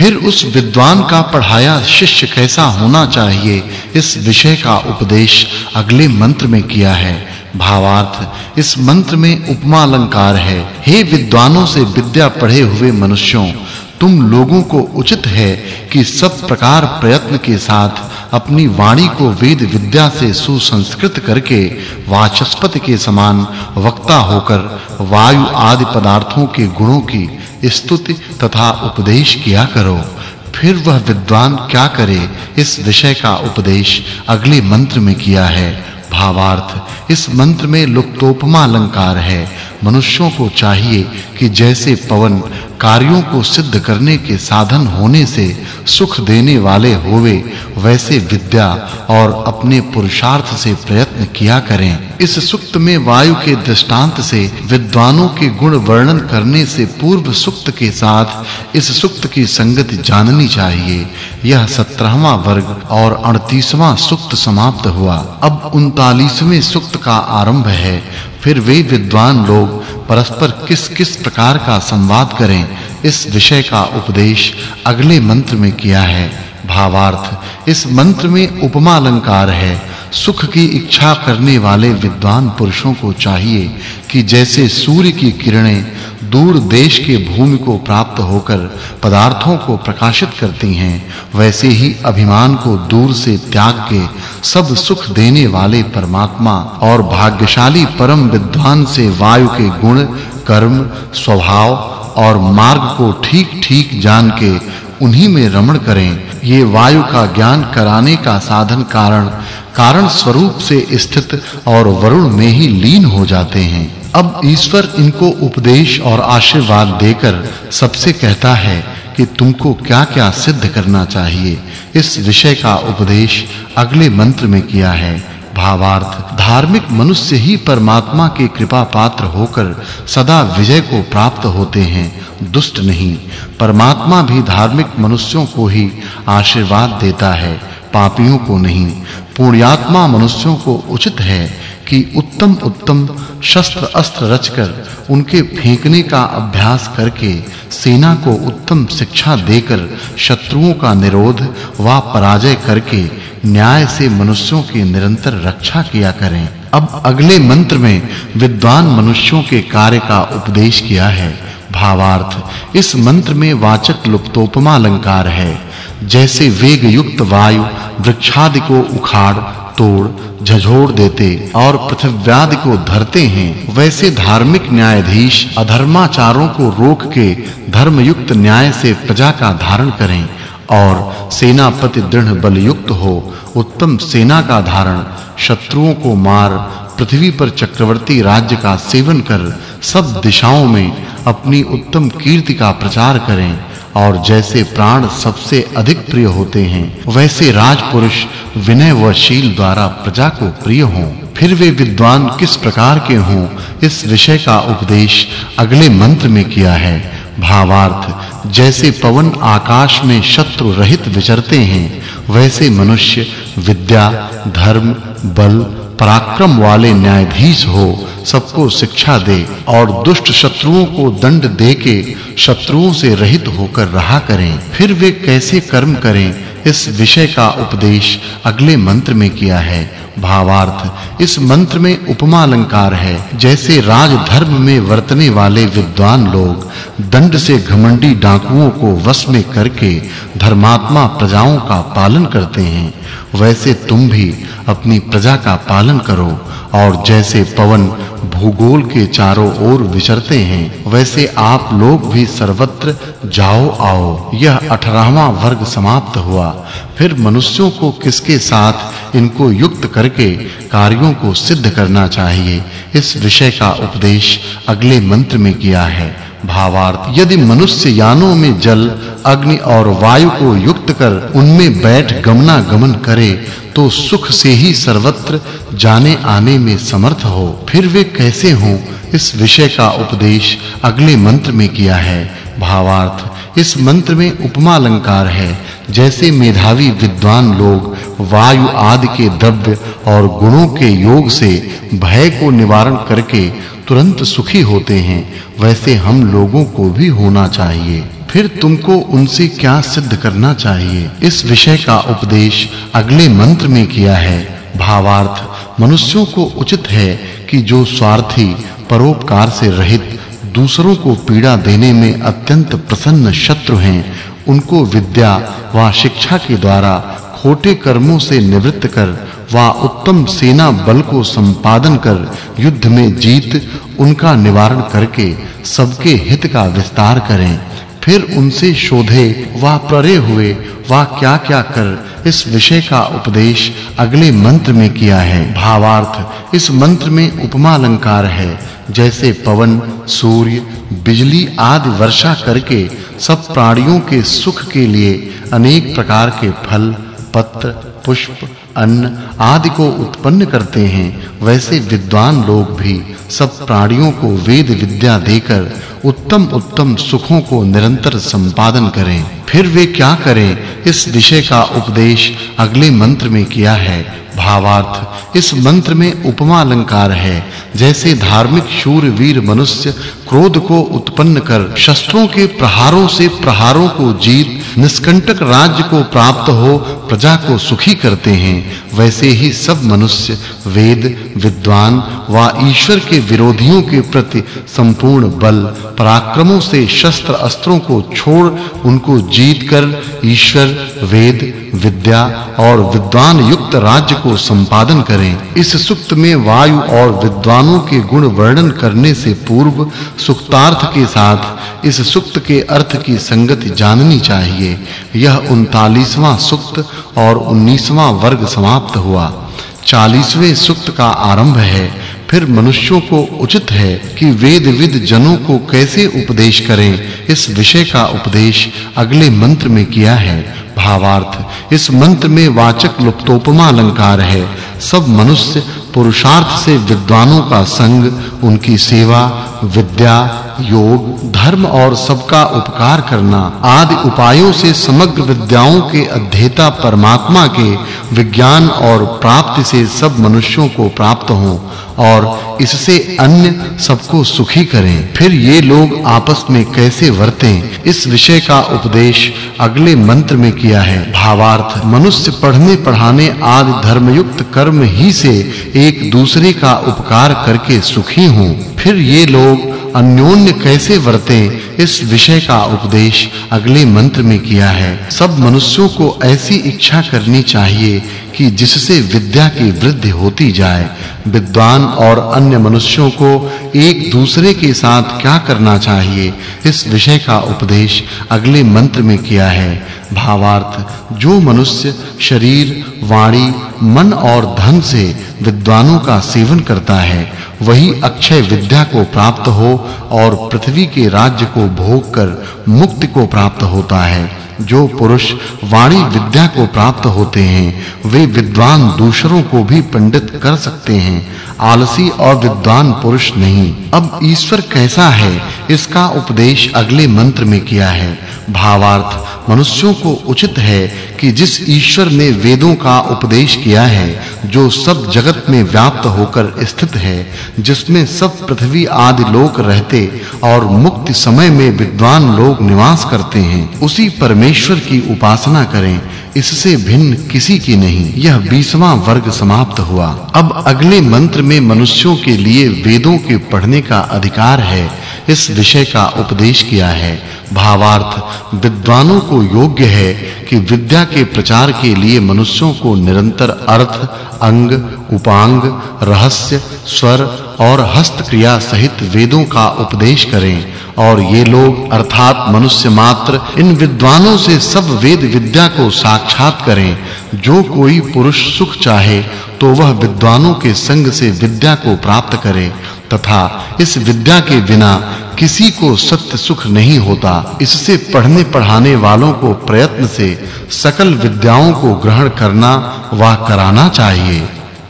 फिर उस विद्वान का पढ़ाया शिष्य कैसा होना चाहिए? इस विषय का उपदेश अगले मंत्र में किया है। भावार्थ, इस मंत्र में उपमा अलंकार है। हे विद्वानों से विद्या पढ़े हुए मनुष्यों, तुम लोगों को उचित है कि सब प्रकार प्रयत्न के साथ अपनी वाणी को वेद विद्या से सुसंस्कृत करके वाचस्पति के समान वक्ता होकर वायु आदि पदार्थों के गुणों की स्तुति तथा उपदेश किया करो। फिर वह विद्वान क्या करे? इस विषय का उपदेश अगले मंत्र में किया है। भावार्थ, इस मंत्र में लुप्तोपमा अलंकार है। मनुष्यों को चाहिए कि जैसे पवन कार्यों को सिद्ध करने के साधन होने से सुख देने वाले होवे, वैसे विद्या और अपने पुरुषार्थ से प्रयत्न किया करें। इस सुक्त में वायु के दृष्टांत से, विद्वानों के गुण वर्णन करने से पूर्व सुक्त के साथ इस सुक्त की संगति जाननी चाहिए। यह 17वां वर्ग और 38वां सुक्त समाप्त हुआ। अब 39वें सुक्त का आरंभ है। फिर वे विद्वान लोग परस्पर किस-किस प्रकार का संवाद करें, इस विषय का उपदेश अगले मंत्र में किया है। भावार्थ, इस मंत्र में उपमा अलंकार है। सुख की इच्छा करने वाले विद्वान पुरुषों को चाहिए कि जैसे सूर्य की किरणें दूर देश के भूमि को प्राप्त होकर पदार्थों को प्रकाशित करती हैं, वैसे ही अभिमान को दूर से त्याग के सब सुख देने वाले परमात्मा और भाग्यशाली परम विद्वान से वायु के गुण, कर्म, स्वभाव और मार्ग को ठीक-ठीक जान के उन्हीं में रमण करें। ये वायु का ज्ञान कराने का साधन कारण कारण स्वरूप से स्थित और वरुण में ही लीन हो जाते हैं। अब ईश्वर इनको उपदेश और आशीर्वाद देकर सबसे कहता है कि तुमको क्या-क्या सिद्ध करना चाहिए। इस विषय का उपदेश अगले मंत्र में किया है। भावार्थ, धार्मिक मनुष्य ही परमात्मा के कृपा पात्र होकर सदा विजय को प्राप्त होते हैं। दुष्ट नहीं, परमात्मा भी धार्मिक मनुष्यों को ही आशीर्वाद देता है, पापियों को नहीं। पुण्यात्मा मनुष्यों को उचित है कि उत्तम उत्तम शस्त्र अस्त्र रचकर उनके फेंकने का अभ्यास करके सेना को उत्तम शिक्षा देकर शत्रुओं का निरोध व पराजय करके न्याय से मनुष्यों की निरंतर रक्षा किया करें। अब अगले मंत्र में विद्वान मनुष्यों के कार्य का उपदेश किया है। भावार्थ। इस मंत्र में वाचक् लुप्तोपमा अलंकार है। जैसे वेग युक्त वायु वृक्षादि को उखाड़, तोड़, झझोड़ देते और पृथ्व्यादि को धरते हैं, वैसे धार्मिक न्यायाधीश अधर्माचारों को रोक के धर्मयुक्त न्याय से प्रजा का धारण करें और सेनापति दृढ़ बल युक्त हो, उत्तम सेना का धारण, शत्रुओं को मार पृथ्वी पर चक्रवर्ती राज्य का सेवन कर सब दिशाओं में अपनी उत्तम कीर्ति का प्रचार करें और जैसे प्राण सबसे अधिक प्रिय होते हैं, वैसे राजपुरुष विनय व शील द्वारा प्रजा को प्रिय हों। फिर वे विद्वान किस प्रकार के हों, इस विषय का उपदेश अगले मंत्र में किया है। भावार्थ, जैसे पवन आकाश में शत्रु रहित विचरते हैं, वैसे मनुष्य विद्या, धर्म, बल पराक्रम वाले न्यायाधीश हो, सबको शिक्षा दे और दुष्ट शत्रुओं को दंड देके शत्रुओं से रहित होकर रहा करें। फिर वे कैसे कर्म करें? इस विषय का उपदेश अगले मंत्र में किया है। भावार्थ, इस मंत्र में उपमा अलंकार है। जैसे राज धर्म में वर्तने वाले विद्वान लोग दंड से घमंडी डाकुओं को वश में करके धर्मात्मा प्रजाओं का पालन करते हैं, वैसे तुम भी अपनी प्रजा का पालन करो और जैसे पवन भूगोल के चारों ओर विचरते हैं, वैसे आप लोग भी सर्वत्र जाओ आओ। यह 18वां वर्ग समाप्त हुआ। फिर मनुष्यों को किसके साथ इनको युक्त करके कार्यों को सिद्ध करना चाहिए, इस विषय का उपदेश अगले मंत्र में किया है। भावार्थ, यदि मनुष्य यानों में जल, अग्नि और वायु को युक्त कर उनमें बैठ गमना गमन करे तो सुख से ही सर्वत्र जाने आने में समर्थ हो। फिर वे कैसे हों? इस विषय का उपदेश अगले मंत्र में किया है। भावार्थ इस मंत्र में उपमा अलंकार है। जैसे मेधावी विद्वान लोग वायु आदि के द्रव्य और गुणों के योग से भय को निवारण करके तुरंत सुखी होते हैं, वैसे हम लोगों को भी होना चाहिए। फिर तुमको उनसे क्या सिद्ध करना चाहिए? इस विषय का उपदेश अगले मंत्र में किया है। भावार्थ, मनुष्यों को उचित है कि जो स्वार्थी परोपकार से रहित दूसरों को पीड़ा देने में अत्यंत प्रसन्न शत्रु हैं। उनको विद्या व शिक्षा के द्वारा खोटे कर्मों से निवृत्त कर व उत्तम सेना बल को संपादन कर युद्ध में जीत, उनका निवारण करके सबके हित का विस्तार करें। फिर उनसे शोधे व प्ररे हुए व क्या-क्या कर इस विषय का उपदेश अगले मंत्र में किया है। भावार्थ, इस मंत्र में उपमा अलंकार है। जैसे पवन, सूर्य, बिजली आदि वर्षा करके सब प्राणियों के सुख के लिए अनेक प्रकार के फल, पत्र, पुष्प, अन्न आदि को उत्पन्न करते हैं। वैसे विद्वान लोग भी सब प्राणियों को वेद विद्या देकर उत्तम उत्तम सुखों को निरंतर संपादन करें। फिर वे क्या करें? इस विषय का उपदेश अगले मंत्र में किया है। भावार्थ। इस मंत्र में उपमा अलंकार है, जैसे धार्मिक शूर वीर मनुष्य क्रोध को उत्पन्न कर शस्त्रों के प्रहारों से प्रहारों को जीत, निष्कंटक राज्य को प्राप्त हो, प्रजा को सुखी करते हैं। वैसे ही सब मनुष्य, वेद, विद्वान व ईश्वर के विरोधियों के प्रति संपूर्ण बल, पराक्रमों से शस्त्र अस्त्रों को छोड़, उनको जीत कर ईश्वर, वेद, विद्या और विद्वान युक्त राज्य को संपादन करें। इस सुक्त में वायु और विद्वानों के गुण वर्णन करने से पूर्व सुक्तार्थ के साथ इस सुक्त के अर्थ की संगति जाननी चाहिए। यह 39वां सुक्त और 19वां वर्ग समाप्त हुआ। 40वें सुक्त का आरंभ है। फिर मनुष्यों को उचित है कि वेद विद जनों को कैसे उपदेश करें। इस विषय का उपदेश अगले मंत्र में किया है। भावार्थ। इस मंत्र में वाचक् लुप्तोपमा अलंकार है। सब मनुष्य पुरुषार्थ से विद्वानों का संग, उनकी सेवा, विद्या, योग, धर्म और सबका उपकार करना आदि उपायों से समग्र विद्याओं के अध्येता परमात्मा के विज्ञान और प्राप्ति से सब मनुष्यों को प्राप्त हों। और इससे अन्य सबको सुखी करें। फिर ये लोग आपस में कैसे वर्तें? इस विषय का उपदेश अगले मंत्र में किया है। भावार्थ, मनुष्य पढ़ने पढ़ाने आदि धर्मयुक्त कर्म ही से एक दूसरे का उपकार करके सुखी हों। फिर ये लोग अन्योन्य कैसे वर्तें, इस विषय का उपदेश अगले मंत्र में किया है। सब मनुष्यों को ऐसी इच्छा करनी चाहिए कि जिससे विद्या की वृद्धि होती जाए। विद्वान और अन्य मनुष्यों को एक दूसरे के साथ क्या करना चाहिए, इस विषय का उपदेश अगले मंत्र में किया है। भावार्थ, जो मनुष्य शरीर, वाणी, मन और धन से विद्वानों का सेवन करता है वही अक्षय विद्या को प्राप्त हो और पृथ्वी के राज्य को भोग कर मुक्ति को प्राप्त होता है। जो पुरुष वाणी विद्या को प्राप्त होते हैं, वे विद्वान दूसरों को भी पंडित कर सकते हैं। आलसी और विद्वान पुरुष नहीं। अब ईश्वर कैसा है? इसका उपदेश अगले मंत्र में किया है। भावार्थ, मनुष्यों को उचित है कि जिस ईश्वर ने वेदों का उपदेश किया है, जो सब जगत में व्याप्त होकर स्थित है, जिसमें सब पृथ्वी आदि लोक रहते और मुक्ति समय में विद्वान लोग निवास करते हैं, उसी परमेश्वर की उपासना करें। इससे भिन्न किसी की नहीं। यह 20वां वर्ग समाप्त हुआ। अब अगले मंत्र में मनुष्यों के लिए वेदों के पढ़ने का अधिकार है। इस विषय का उपदेश किया है। भावार्थ, विद्वानों को योग्य है कि विद्या के प्रचार के लिए मनुष्यों को निरंतर अर्थ, अंग, उपांग, रहस्य, स्वर और हस्त क्रिया सहित वेदों का उपदेश करें। और ये लोग, अर्थात मनुष्य मात्र, इन विद्वानों से सब वेद विद्या को साक्षात करें। जो कोई पुरुष सुख चाहे तो वह विद्वानों के संग से विद्या को प्राप्त करे, तथा इस विद्या के बिना किसी को सत्य सुख नहीं होता। इससे पढ़ने पढ़ाने वालों को प्रयत्न से सकल विद्याओं को ग्रहण करना व कराना चाहिए।